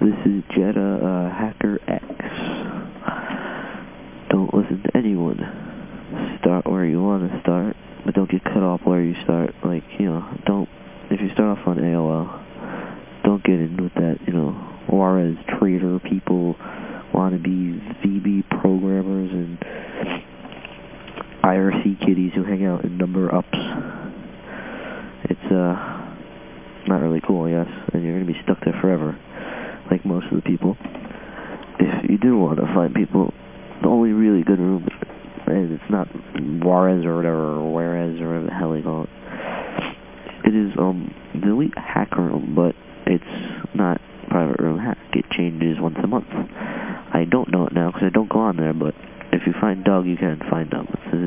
This is Jetta uh, Hacker X. Don't listen to anyone. Start where you want to start, but don't get cut off where you start. Like, you know, don't, if you start off on AOL, don't get in with that, you know, warez trader people, want to be VB programmers, and IRC kiddies who hang out in number ups. It's, uh, not really cool, I guess, and you're going to be stuck there forever, like most of the people. If you do want to find people, the only really good room, and it's not warez or whatever, or warez or whatever the hell they call it. It is, um, the Elite Hack Room, but it's not private room hack. It changes once a month. I don't know it now because I don't go on there, but if you find Doug, you can find Doug. Is.